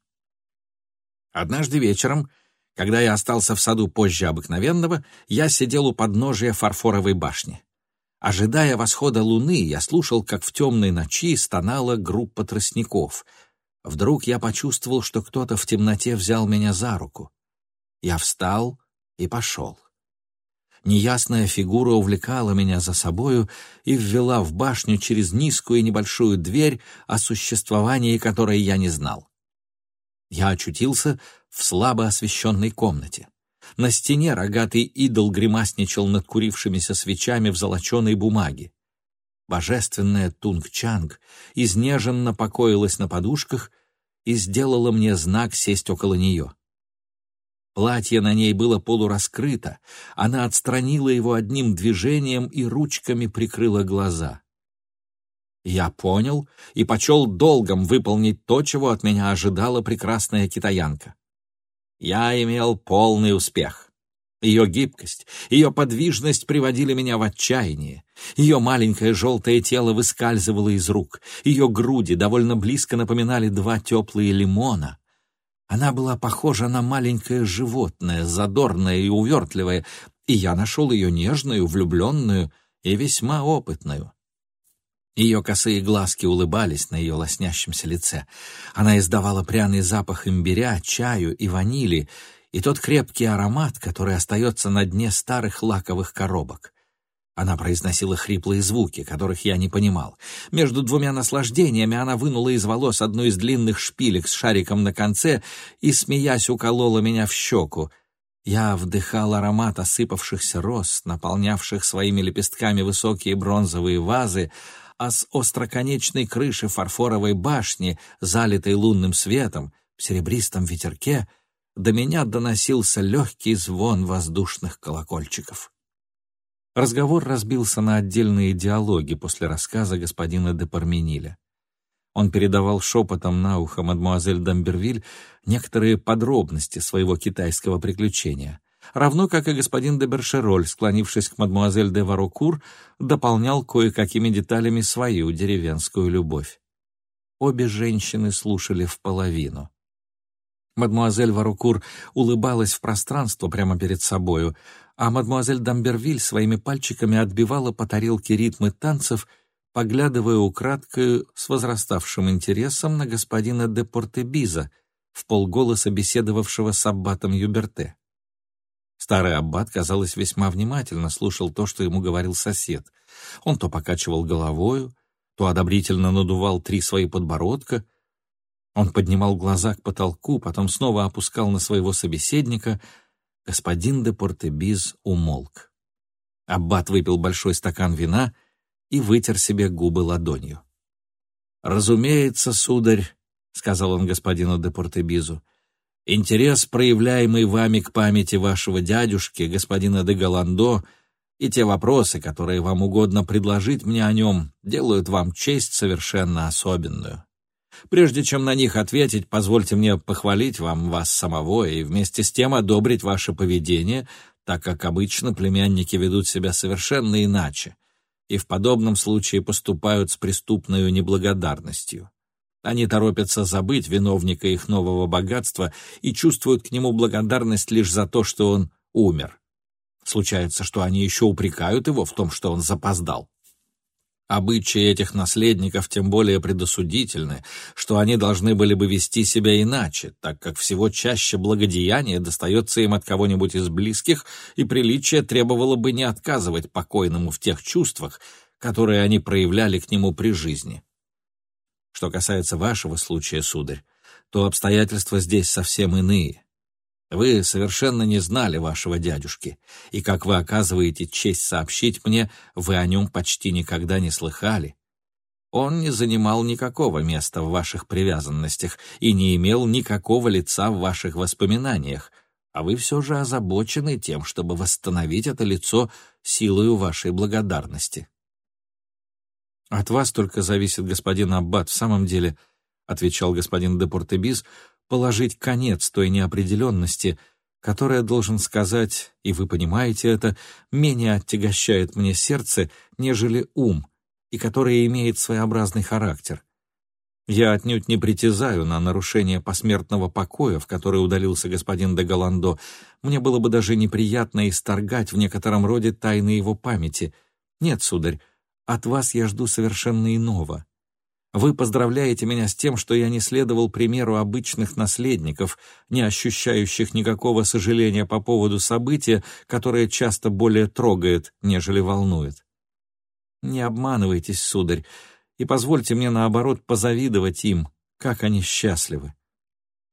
Однажды вечером, когда я остался в саду позже обыкновенного, я сидел у подножия фарфоровой башни. Ожидая восхода луны, я слушал, как в темной ночи стонала группа тростников. Вдруг я почувствовал, что кто-то в темноте взял меня за руку. Я встал и пошел. Неясная фигура увлекала меня за собою и ввела в башню через низкую и небольшую дверь, о существовании которой я не знал. Я очутился в слабо освещенной комнате. На стене рогатый идол гримасничал над курившимися свечами в золоченой бумаге. Божественная Тунг-Чанг изнеженно покоилась на подушках и сделала мне знак сесть около нее. Платье на ней было полураскрыто, она отстранила его одним движением и ручками прикрыла глаза. Я понял и почел долгом выполнить то, чего от меня ожидала прекрасная китаянка. Я имел полный успех. Ее гибкость, ее подвижность приводили меня в отчаяние. Ее маленькое желтое тело выскальзывало из рук. Ее груди довольно близко напоминали два теплые лимона. Она была похожа на маленькое животное, задорное и увертливое, и я нашел ее нежную, влюбленную и весьма опытную. Ее косые глазки улыбались на ее лоснящемся лице. Она издавала пряный запах имбиря, чаю и ванили, и тот крепкий аромат, который остается на дне старых лаковых коробок. Она произносила хриплые звуки, которых я не понимал. Между двумя наслаждениями она вынула из волос одну из длинных шпилек с шариком на конце и, смеясь, уколола меня в щеку. Я вдыхал аромат осыпавшихся роз, наполнявших своими лепестками высокие бронзовые вазы, а с остроконечной крыши фарфоровой башни, залитой лунным светом, в серебристом ветерке, до меня доносился легкий звон воздушных колокольчиков. Разговор разбился на отдельные диалоги после рассказа господина де Пармениля. Он передавал шепотом на ухо мадмуазель Дамбервиль некоторые подробности своего китайского приключения — равно как и господин де Бершероль, склонившись к мадмуазель де Варокур, дополнял кое-какими деталями свою деревенскую любовь. Обе женщины слушали в половину. Мадмуазель Варукур улыбалась в пространство прямо перед собою, а мадмуазель Дамбервиль своими пальчиками отбивала по тарелке ритмы танцев, поглядывая украдкою с возраставшим интересом на господина де Портебиза, в полголоса беседовавшего с аббатом Юберте. Старый аббат, казалось, весьма внимательно слушал то, что ему говорил сосед. Он то покачивал головою, то одобрительно надувал три свои подбородка. Он поднимал глаза к потолку, потом снова опускал на своего собеседника. Господин де Портебиз умолк. Аббат выпил большой стакан вина и вытер себе губы ладонью. «Разумеется, сударь», — сказал он господину де Портебизу, — Интерес, проявляемый вами к памяти вашего дядюшки, господина де Голландо, и те вопросы, которые вам угодно предложить мне о нем, делают вам честь совершенно особенную. Прежде чем на них ответить, позвольте мне похвалить вам вас самого и вместе с тем одобрить ваше поведение, так как обычно племянники ведут себя совершенно иначе и в подобном случае поступают с преступной неблагодарностью. Они торопятся забыть виновника их нового богатства и чувствуют к нему благодарность лишь за то, что он умер. Случается, что они еще упрекают его в том, что он запоздал. Обычаи этих наследников тем более предосудительны, что они должны были бы вести себя иначе, так как всего чаще благодеяние достается им от кого-нибудь из близких, и приличие требовало бы не отказывать покойному в тех чувствах, которые они проявляли к нему при жизни. Что касается вашего случая, сударь, то обстоятельства здесь совсем иные. Вы совершенно не знали вашего дядюшки, и, как вы оказываете честь сообщить мне, вы о нем почти никогда не слыхали. Он не занимал никакого места в ваших привязанностях и не имел никакого лица в ваших воспоминаниях, а вы все же озабочены тем, чтобы восстановить это лицо силою вашей благодарности. От вас только зависит, господин Аббат, в самом деле, отвечал господин де Портебис, положить конец той неопределенности, которая, должен сказать, и вы понимаете это, менее оттягощает мне сердце, нежели ум, и которая имеет своеобразный характер. Я отнюдь не притязаю на нарушение посмертного покоя, в который удалился господин де Голландо. Мне было бы даже неприятно исторгать в некотором роде тайны его памяти. Нет, сударь, от вас я жду совершенно иного. Вы поздравляете меня с тем, что я не следовал примеру обычных наследников, не ощущающих никакого сожаления по поводу события, которое часто более трогает, нежели волнует. Не обманывайтесь, сударь, и позвольте мне, наоборот, позавидовать им, как они счастливы.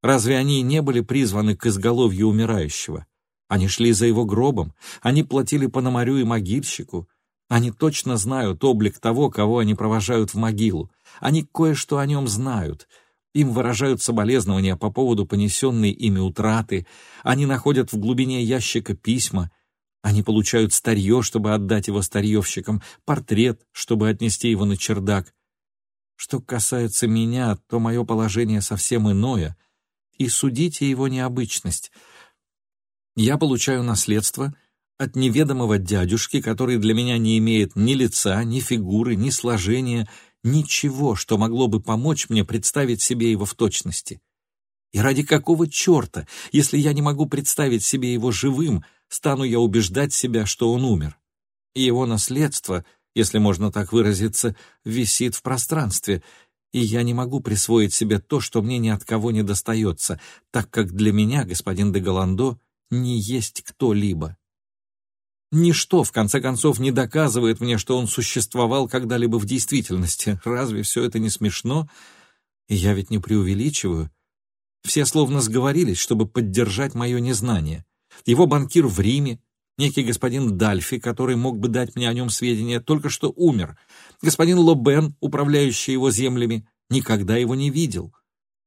Разве они не были призваны к изголовью умирающего? Они шли за его гробом, они платили пономарю и могильщику, они точно знают облик того, кого они провожают в могилу, они кое-что о нем знают, им выражают соболезнования по поводу понесенной ими утраты, они находят в глубине ящика письма, они получают старье, чтобы отдать его старьевщикам, портрет, чтобы отнести его на чердак. Что касается меня, то мое положение совсем иное, и судите его необычность. Я получаю наследство от неведомого дядюшки, который для меня не имеет ни лица, ни фигуры, ни сложения, ничего, что могло бы помочь мне представить себе его в точности. И ради какого черта, если я не могу представить себе его живым, стану я убеждать себя, что он умер? И его наследство — если можно так выразиться, висит в пространстве, и я не могу присвоить себе то, что мне ни от кого не достается, так как для меня господин де Голландо не есть кто-либо. Ничто, в конце концов, не доказывает мне, что он существовал когда-либо в действительности. Разве все это не смешно? Я ведь не преувеличиваю. Все словно сговорились, чтобы поддержать мое незнание. Его банкир в Риме, Некий господин Дальфи, который мог бы дать мне о нем сведения, только что умер. Господин Лобен, управляющий его землями, никогда его не видел.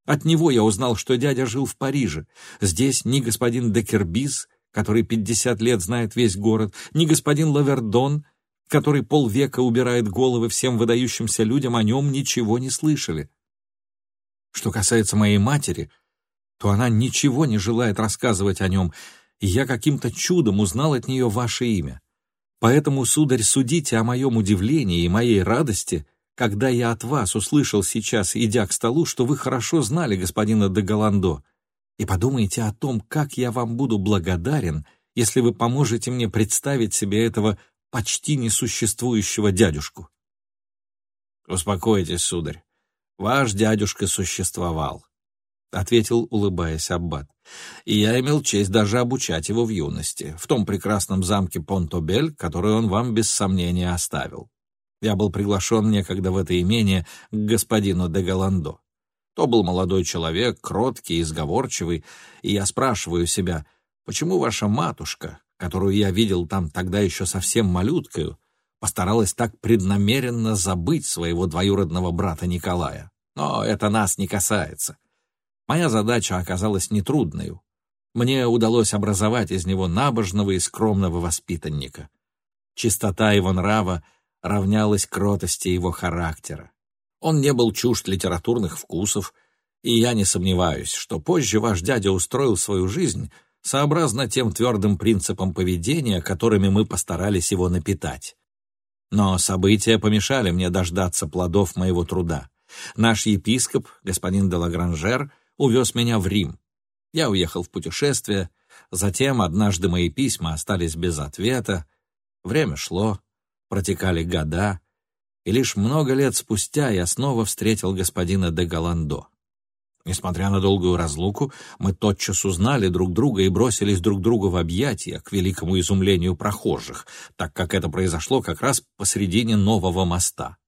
От него я узнал, что дядя жил в Париже. Здесь ни господин Декербиз, который пятьдесят лет знает весь город, ни господин Лавердон, который полвека убирает головы всем выдающимся людям, о нем ничего не слышали. Что касается моей матери, то она ничего не желает рассказывать о нем, и я каким-то чудом узнал от нее ваше имя. Поэтому, сударь, судите о моем удивлении и моей радости, когда я от вас услышал сейчас, идя к столу, что вы хорошо знали господина де Голландо, и подумайте о том, как я вам буду благодарен, если вы поможете мне представить себе этого почти несуществующего дядюшку. Успокойтесь, сударь. Ваш дядюшка существовал. — ответил, улыбаясь Аббат. «И я имел честь даже обучать его в юности, в том прекрасном замке Понтобель, который он вам без сомнения оставил. Я был приглашен некогда в это имение к господину де Голландо. То был молодой человек, кроткий и сговорчивый, и я спрашиваю себя, почему ваша матушка, которую я видел там тогда еще совсем малюткою, постаралась так преднамеренно забыть своего двоюродного брата Николая? Но это нас не касается». Моя задача оказалась нетрудной. Мне удалось образовать из него набожного и скромного воспитанника. Чистота его нрава равнялась кротости его характера. Он не был чужд литературных вкусов, и я не сомневаюсь, что позже ваш дядя устроил свою жизнь сообразно тем твердым принципам поведения, которыми мы постарались его напитать. Но события помешали мне дождаться плодов моего труда. Наш епископ, господин де Лагранжер, увез меня в Рим. Я уехал в путешествие, затем однажды мои письма остались без ответа, время шло, протекали года, и лишь много лет спустя я снова встретил господина де Голландо. Несмотря на долгую разлуку, мы тотчас узнали друг друга и бросились друг другу в объятия, к великому изумлению прохожих, так как это произошло как раз посредине нового моста.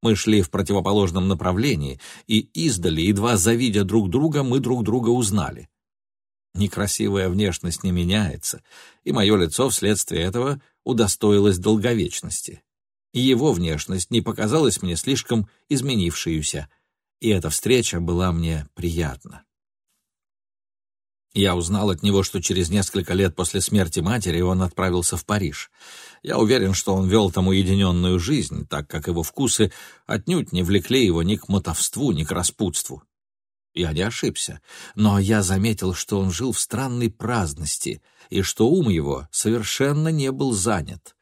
Мы шли в противоположном направлении, и издали, едва завидя друг друга, мы друг друга узнали. Некрасивая внешность не меняется, и мое лицо вследствие этого удостоилось долговечности. И его внешность не показалась мне слишком изменившейся, и эта встреча была мне приятна. Я узнал от него, что через несколько лет после смерти матери он отправился в Париж. Я уверен, что он вел там уединенную жизнь, так как его вкусы отнюдь не влекли его ни к мотовству, ни к распутству. Я не ошибся, но я заметил, что он жил в странной праздности и что ум его совершенно не был занят.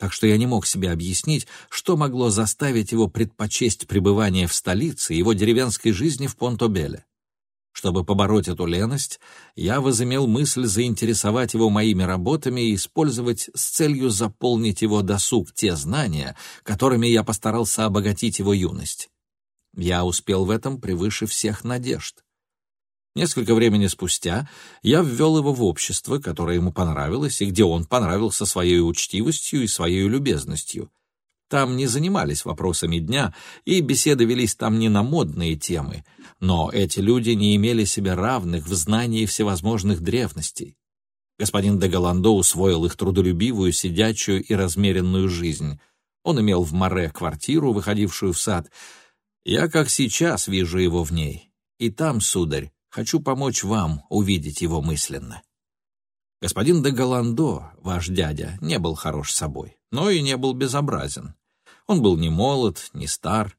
Так что я не мог себе объяснить, что могло заставить его предпочесть пребывание в столице его деревенской жизни в Понтобеле. Чтобы побороть эту леность, я возымел мысль заинтересовать его моими работами и использовать с целью заполнить его досуг те знания, которыми я постарался обогатить его юность. Я успел в этом превыше всех надежд. Несколько времени спустя я ввел его в общество, которое ему понравилось, и где он понравился своей учтивостью и своей любезностью. Там не занимались вопросами дня, и беседы велись там не на модные темы, но эти люди не имели себе равных в знании всевозможных древностей. Господин де Голландо усвоил их трудолюбивую, сидячую и размеренную жизнь. Он имел в Море квартиру, выходившую в сад. Я, как сейчас, вижу его в ней. И там, сударь, хочу помочь вам увидеть его мысленно. Господин де Голландо, ваш дядя, не был хорош собой, но и не был безобразен. Он был не молод, не стар.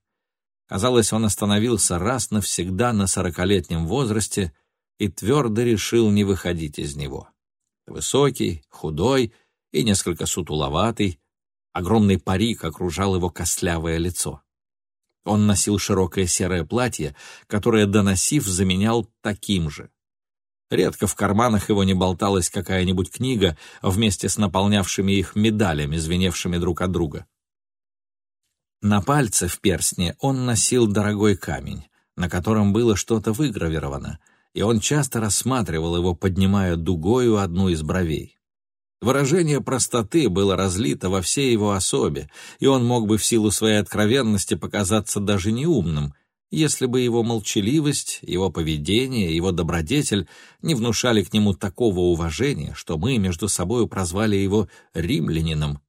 Казалось, он остановился раз навсегда на сорокалетнем возрасте и твердо решил не выходить из него. Высокий, худой и несколько сутуловатый, огромный парик окружал его костлявое лицо. Он носил широкое серое платье, которое, доносив, заменял таким же. Редко в карманах его не болталась какая-нибудь книга вместе с наполнявшими их медалями, звеневшими друг от друга. На пальце в перстне он носил дорогой камень, на котором было что-то выгравировано, и он часто рассматривал его, поднимая дугою одну из бровей. Выражение простоты было разлито во всей его особе, и он мог бы в силу своей откровенности показаться даже неумным, если бы его молчаливость, его поведение, его добродетель не внушали к нему такого уважения, что мы между собою прозвали его римлянином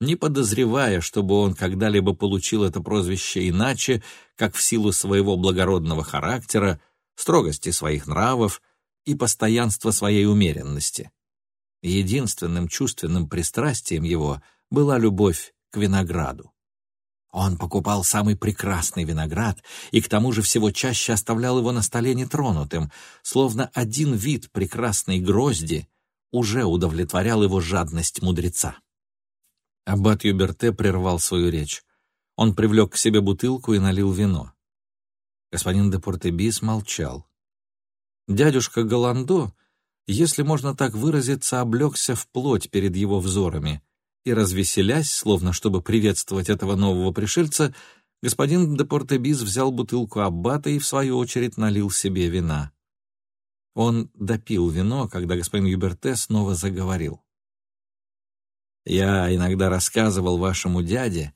не подозревая, чтобы он когда-либо получил это прозвище иначе, как в силу своего благородного характера, строгости своих нравов и постоянства своей умеренности. Единственным чувственным пристрастием его была любовь к винограду. Он покупал самый прекрасный виноград и к тому же всего чаще оставлял его на столе нетронутым, словно один вид прекрасной грозди уже удовлетворял его жадность мудреца. Аббат Юберте прервал свою речь. Он привлек к себе бутылку и налил вино. Господин де Портебис молчал. Дядюшка Голландо, если можно так выразиться, облегся в плоть перед его взорами, и, развеселясь, словно чтобы приветствовать этого нового пришельца, господин де Портебис взял бутылку аббата и, в свою очередь, налил себе вина. Он допил вино, когда господин Юберте снова заговорил. Я иногда рассказывал вашему дяде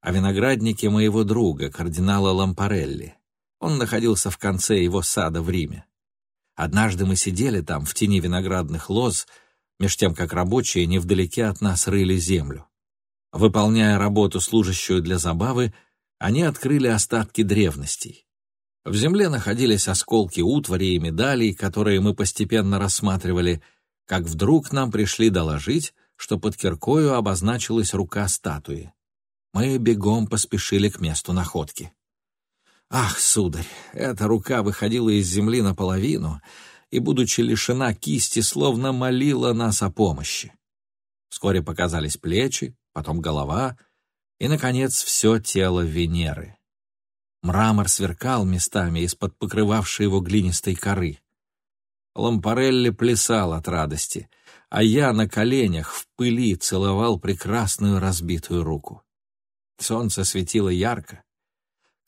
о винограднике моего друга, кардинала Лампарелли. Он находился в конце его сада в Риме. Однажды мы сидели там, в тени виноградных лоз, меж тем, как рабочие невдалеке от нас рыли землю. Выполняя работу, служащую для забавы, они открыли остатки древностей. В земле находились осколки утвари и медалей, которые мы постепенно рассматривали, как вдруг нам пришли доложить, что под киркою обозначилась рука статуи. Мы бегом поспешили к месту находки. Ах, сударь, эта рука выходила из земли наполовину и, будучи лишена кисти, словно молила нас о помощи. Вскоре показались плечи, потом голова и, наконец, все тело Венеры. Мрамор сверкал местами из-под покрывавшей его глинистой коры. Лампарелли плясал от радости — а я на коленях в пыли целовал прекрасную разбитую руку. Солнце светило ярко.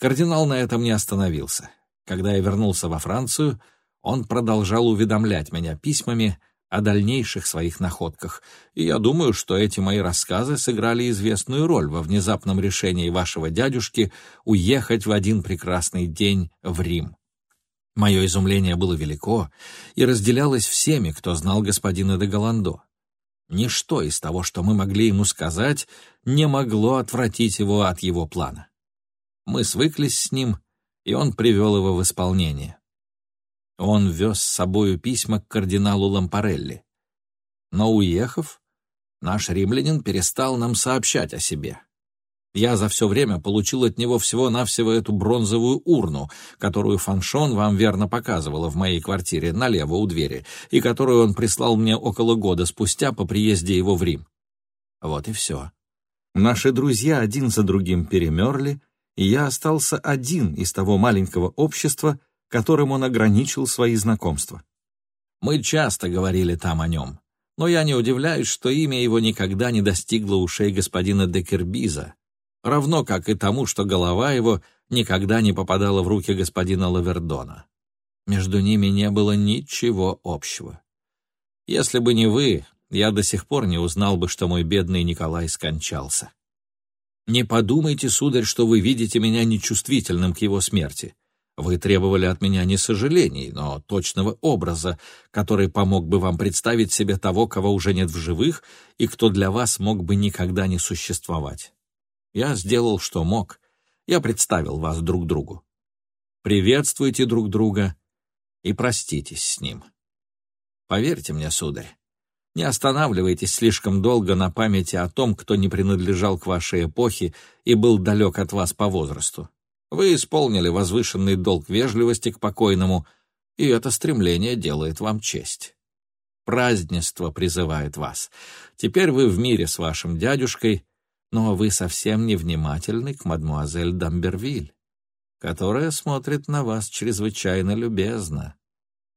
Кардинал на этом не остановился. Когда я вернулся во Францию, он продолжал уведомлять меня письмами о дальнейших своих находках, и я думаю, что эти мои рассказы сыграли известную роль во внезапном решении вашего дядюшки уехать в один прекрасный день в Рим. Мое изумление было велико и разделялось всеми, кто знал господина де Голландо. Ничто из того, что мы могли ему сказать, не могло отвратить его от его плана. Мы свыклись с ним, и он привел его в исполнение. Он вез с собою письма к кардиналу Лампарелли. Но, уехав, наш римлянин перестал нам сообщать о себе. Я за все время получил от него всего-навсего эту бронзовую урну, которую Фаншон вам верно показывала в моей квартире налево у двери, и которую он прислал мне около года спустя по приезде его в Рим. Вот и все. Наши друзья один за другим перемерли, и я остался один из того маленького общества, которым он ограничил свои знакомства. Мы часто говорили там о нем, но я не удивляюсь, что имя его никогда не достигло ушей господина Декербиза, равно как и тому, что голова его никогда не попадала в руки господина Лавердона. Между ними не было ничего общего. Если бы не вы, я до сих пор не узнал бы, что мой бедный Николай скончался. Не подумайте, сударь, что вы видите меня нечувствительным к его смерти. Вы требовали от меня не сожалений, но точного образа, который помог бы вам представить себе того, кого уже нет в живых, и кто для вас мог бы никогда не существовать. Я сделал, что мог. Я представил вас друг другу. Приветствуйте друг друга и проститесь с ним. Поверьте мне, сударь, не останавливайтесь слишком долго на памяти о том, кто не принадлежал к вашей эпохе и был далек от вас по возрасту. Вы исполнили возвышенный долг вежливости к покойному, и это стремление делает вам честь. Празднество призывает вас. Теперь вы в мире с вашим дядюшкой, но вы совсем невнимательны к мадмуазель Дамбервиль, которая смотрит на вас чрезвычайно любезно.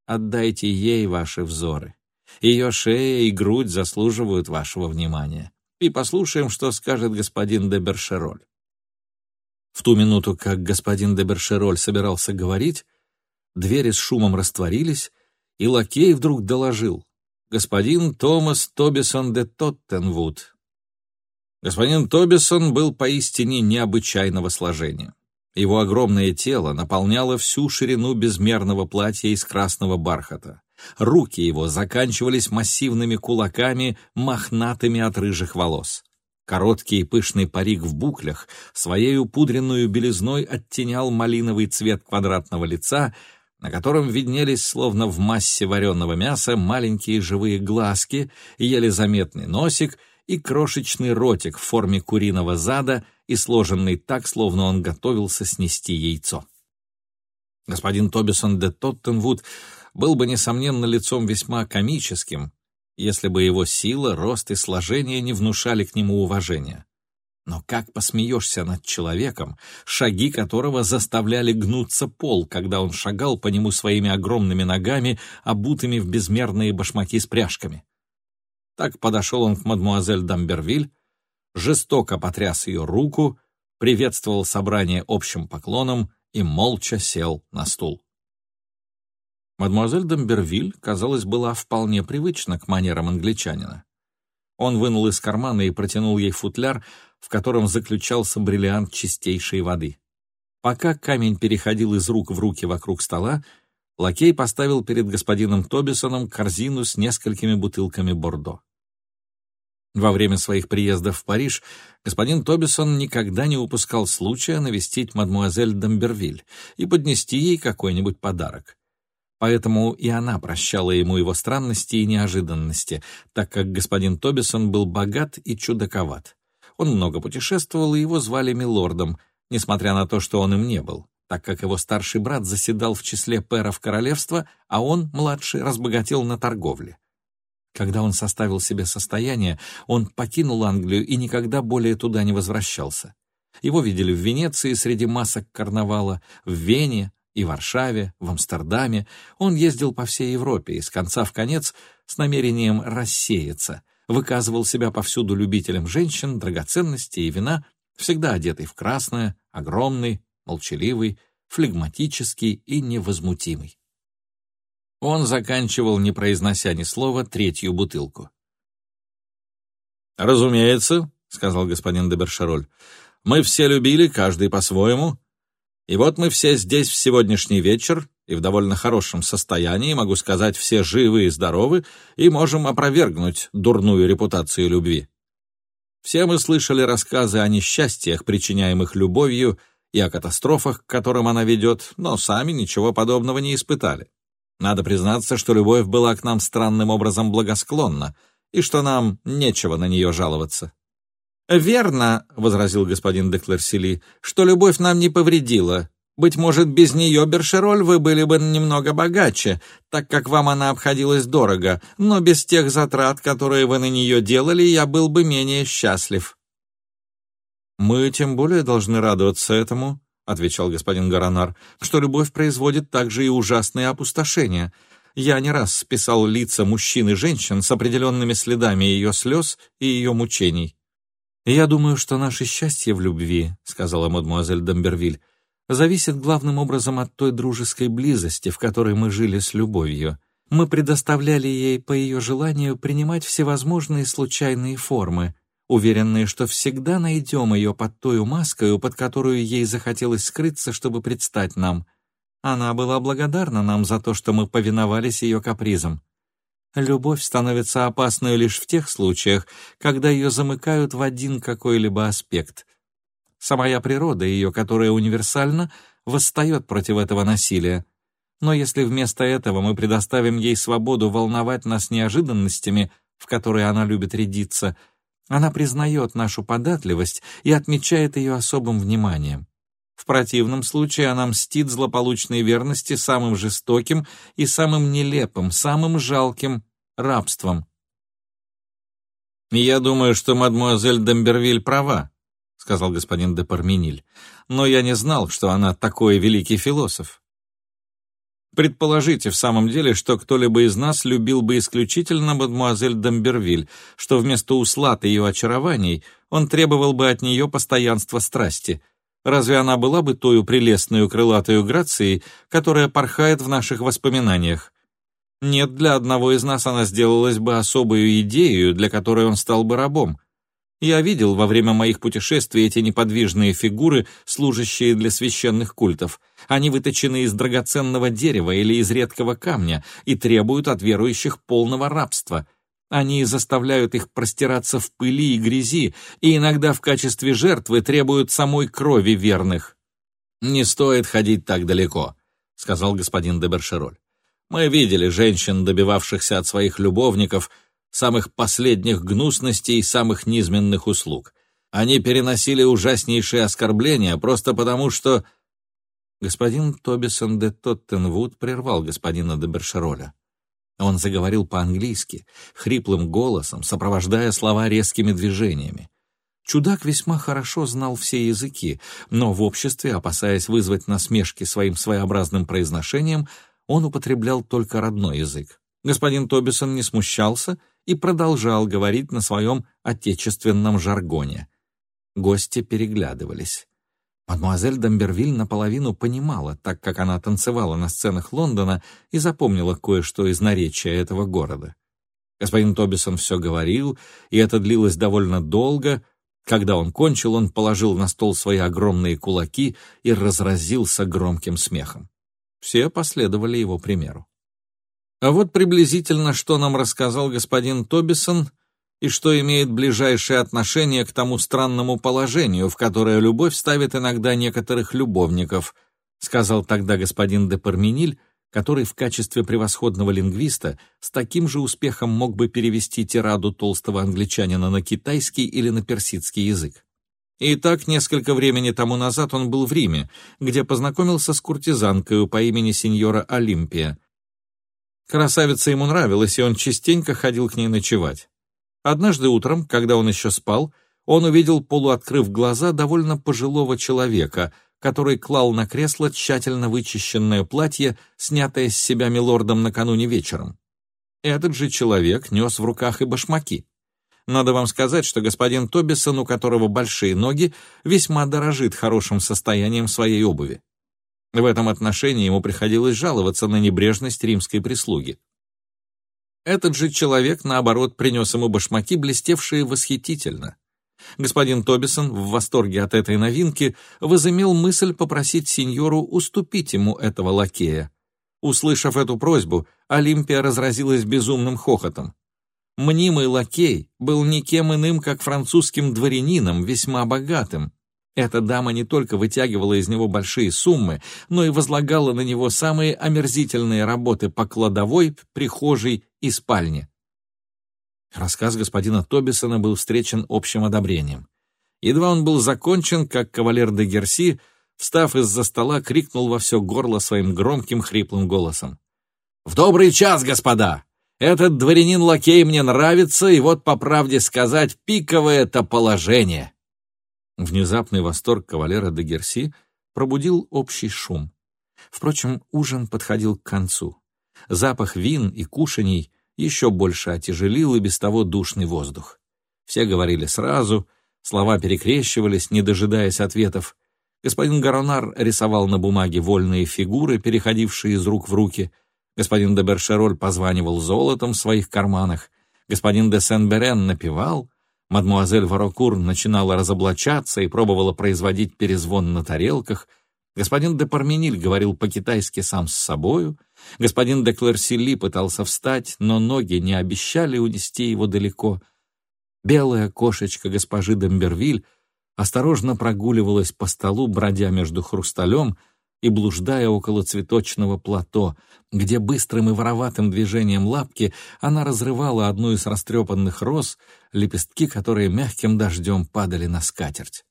Отдайте ей ваши взоры. Ее шея и грудь заслуживают вашего внимания. И послушаем, что скажет господин де Бершероль. В ту минуту, как господин де Бершероль собирался говорить, двери с шумом растворились, и лакей вдруг доложил. Господин Томас Тобисон де Тоттенвуд, Господин Тобисон был поистине необычайного сложения. Его огромное тело наполняло всю ширину безмерного платья из красного бархата. Руки его заканчивались массивными кулаками, мохнатыми от рыжих волос. Короткий и пышный парик в буклях своей пудренную белизной оттенял малиновый цвет квадратного лица, на котором виднелись, словно в массе вареного мяса, маленькие живые глазки, еле заметный носик — и крошечный ротик в форме куриного зада и сложенный так, словно он готовился снести яйцо. Господин Тобисон де Тоттенвуд был бы, несомненно, лицом весьма комическим, если бы его сила, рост и сложение не внушали к нему уважения. Но как посмеешься над человеком, шаги которого заставляли гнуться пол, когда он шагал по нему своими огромными ногами, обутыми в безмерные башмаки с пряжками? Так подошел он к мадмуазель Дамбервиль, жестоко потряс ее руку, приветствовал собрание общим поклоном и молча сел на стул. Мадмуазель Дамбервиль, казалось, была вполне привычна к манерам англичанина. Он вынул из кармана и протянул ей футляр, в котором заключался бриллиант чистейшей воды. Пока камень переходил из рук в руки вокруг стола, лакей поставил перед господином Тобисоном корзину с несколькими бутылками бордо. Во время своих приездов в Париж господин Тобисон никогда не упускал случая навестить мадмуазель Дамбервиль и поднести ей какой-нибудь подарок. Поэтому и она прощала ему его странности и неожиданности, так как господин Тобисон был богат и чудаковат. Он много путешествовал, и его звали Милордом, несмотря на то, что он им не был так как его старший брат заседал в числе пэров королевства, а он, младший, разбогател на торговле. Когда он составил себе состояние, он покинул Англию и никогда более туда не возвращался. Его видели в Венеции среди масок карнавала, в Вене и Варшаве, в Амстердаме. Он ездил по всей Европе и с конца в конец с намерением рассеяться, выказывал себя повсюду любителем женщин, драгоценностей и вина, всегда одетый в красное, огромный, молчаливый, флегматический и невозмутимый. Он заканчивал, не произнося ни слова, третью бутылку. «Разумеется», — сказал господин де Бершароль, — «мы все любили, каждый по-своему. И вот мы все здесь в сегодняшний вечер, и в довольно хорошем состоянии, могу сказать, все живы и здоровы, и можем опровергнуть дурную репутацию любви. Все мы слышали рассказы о несчастьях, причиняемых любовью, — и о катастрофах, к которым она ведет, но сами ничего подобного не испытали. Надо признаться, что любовь была к нам странным образом благосклонна, и что нам нечего на нее жаловаться. «Верно», — возразил господин де Клерсили, — «что любовь нам не повредила. Быть может, без нее, Бершероль, вы были бы немного богаче, так как вам она обходилась дорого, но без тех затрат, которые вы на нее делали, я был бы менее счастлив». «Мы тем более должны радоваться этому», — отвечал господин Гаранар, «что любовь производит также и ужасные опустошения. Я не раз списал лица мужчин и женщин с определенными следами ее слез и ее мучений». «Я думаю, что наше счастье в любви», — сказала мадемуазель Домбервиль, «зависит главным образом от той дружеской близости, в которой мы жили с любовью. Мы предоставляли ей по ее желанию принимать всевозможные случайные формы, уверенные, что всегда найдем ее под той маской, под которую ей захотелось скрыться, чтобы предстать нам. Она была благодарна нам за то, что мы повиновались ее капризам. Любовь становится опасной лишь в тех случаях, когда ее замыкают в один какой-либо аспект. Самая природа ее, которая универсальна, восстает против этого насилия. Но если вместо этого мы предоставим ей свободу волновать нас неожиданностями, в которые она любит рядиться, она признает нашу податливость и отмечает ее особым вниманием. В противном случае она мстит злополучной верности самым жестоким и самым нелепым, самым жалким рабством. «Я думаю, что мадмуазель Дембервиль права», — сказал господин де Пармениль, «но я не знал, что она такой великий философ. Предположите в самом деле, что кто-либо из нас любил бы исключительно мадмуазель Дембервиль, что вместо услад ее очарований он требовал бы от нее постоянства страсти — Разве она была бы тою прелестную крылатую грацией, которая порхает в наших воспоминаниях? Нет, для одного из нас она сделалась бы особую идею, для которой он стал бы рабом. Я видел во время моих путешествий эти неподвижные фигуры, служащие для священных культов. Они выточены из драгоценного дерева или из редкого камня и требуют от верующих полного рабства — они заставляют их простираться в пыли и грязи, и иногда в качестве жертвы требуют самой крови верных. «Не стоит ходить так далеко», — сказал господин де Бершероль. «Мы видели женщин, добивавшихся от своих любовников самых последних гнусностей и самых низменных услуг. Они переносили ужаснейшие оскорбления просто потому, что...» Господин Тобисон де Тоттенвуд прервал господина де Бершероля. Он заговорил по-английски, хриплым голосом, сопровождая слова резкими движениями. Чудак весьма хорошо знал все языки, но в обществе, опасаясь вызвать насмешки своим своеобразным произношением, он употреблял только родной язык. Господин Тобисон не смущался и продолжал говорить на своем отечественном жаргоне. Гости переглядывались. Мадемуазель Дамбервиль наполовину понимала, так как она танцевала на сценах Лондона и запомнила кое-что из наречия этого города. Господин Тобисон все говорил, и это длилось довольно долго. Когда он кончил, он положил на стол свои огромные кулаки и разразился громким смехом. Все последовали его примеру. А вот приблизительно, что нам рассказал господин Тобисон — и что имеет ближайшее отношение к тому странному положению, в которое любовь ставит иногда некоторых любовников, сказал тогда господин де Пармениль, который в качестве превосходного лингвиста с таким же успехом мог бы перевести тираду толстого англичанина на китайский или на персидский язык. И так несколько времени тому назад он был в Риме, где познакомился с куртизанкой по имени сеньора Олимпия. Красавица ему нравилась, и он частенько ходил к ней ночевать. Однажды утром, когда он еще спал, он увидел, полуоткрыв глаза, довольно пожилого человека, который клал на кресло тщательно вычищенное платье, снятое с себя милордом накануне вечером. Этот же человек нес в руках и башмаки. Надо вам сказать, что господин Тобисон, у которого большие ноги, весьма дорожит хорошим состоянием своей обуви. В этом отношении ему приходилось жаловаться на небрежность римской прислуги. Этот же человек, наоборот, принес ему башмаки, блестевшие восхитительно. Господин Тобисон, в восторге от этой новинки, возымел мысль попросить сеньору уступить ему этого лакея. Услышав эту просьбу, Олимпия разразилась безумным хохотом. Мнимый лакей был никем иным, как французским дворянином, весьма богатым. Эта дама не только вытягивала из него большие суммы, но и возлагала на него самые омерзительные работы по кладовой, прихожей и спальне. Рассказ господина Тобисона был встречен общим одобрением. Едва он был закончен, как кавалер де Герси, встав из-за стола, крикнул во все горло своим громким хриплым голосом. «В добрый час, господа! Этот дворянин-лакей мне нравится, и вот, по правде сказать, пиковое это положение!» Внезапный восторг кавалера де Герси пробудил общий шум. Впрочем, ужин подходил к концу. Запах вин и кушаний еще больше отяжелил и без того душный воздух. Все говорили сразу, слова перекрещивались, не дожидаясь ответов. Господин Гаронар рисовал на бумаге вольные фигуры, переходившие из рук в руки. Господин де Бершероль позванивал золотом в своих карманах. Господин де Сен-Берен напевал. Мадмуазель Варокур начинала разоблачаться и пробовала производить перезвон на тарелках. Господин де Пармениль говорил по-китайски сам с собою — Господин де Клерсили пытался встать, но ноги не обещали унести его далеко. Белая кошечка госпожи Дембервиль осторожно прогуливалась по столу, бродя между хрусталем и блуждая около цветочного плато, где быстрым и вороватым движением лапки она разрывала одну из растрепанных роз, лепестки которые мягким дождем падали на скатерть.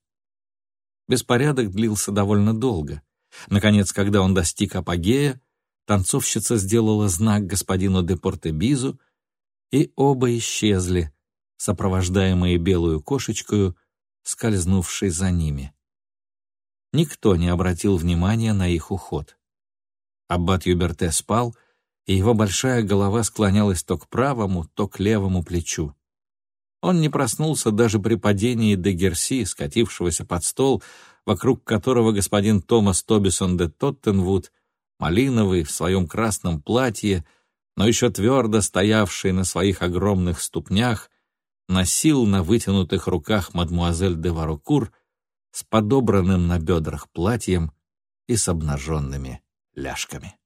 Беспорядок длился довольно долго. Наконец, когда он достиг апогея, Танцовщица сделала знак господину де Портебизу, и оба исчезли, сопровождаемые белую кошечкою, скользнувшей за ними. Никто не обратил внимания на их уход. Аббат Юберте спал, и его большая голова склонялась то к правому, то к левому плечу. Он не проснулся даже при падении де Герси, скатившегося под стол, вокруг которого господин Томас Тобисон де Тоттенвуд малиновый, в своем красном платье, но еще твердо стоявший на своих огромных ступнях, носил на вытянутых руках мадмуазель де Варукур с подобранным на бедрах платьем и с обнаженными ляжками.